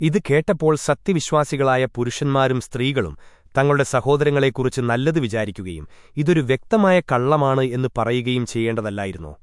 ഇത് കേട്ടപ്പോൾ സത്യവിശ്വാസികളായ പുരുഷന്മാരും സ്ത്രീകളും തങ്ങളുടെ സഹോദരങ്ങളെക്കുറിച്ച് നല്ലത് വിചാരിക്കുകയും ഇതൊരു വ്യക്തമായ കള്ളമാണ് എന്ന് പറയുകയും ചെയ്യേണ്ടതല്ലായിരുന്നോ.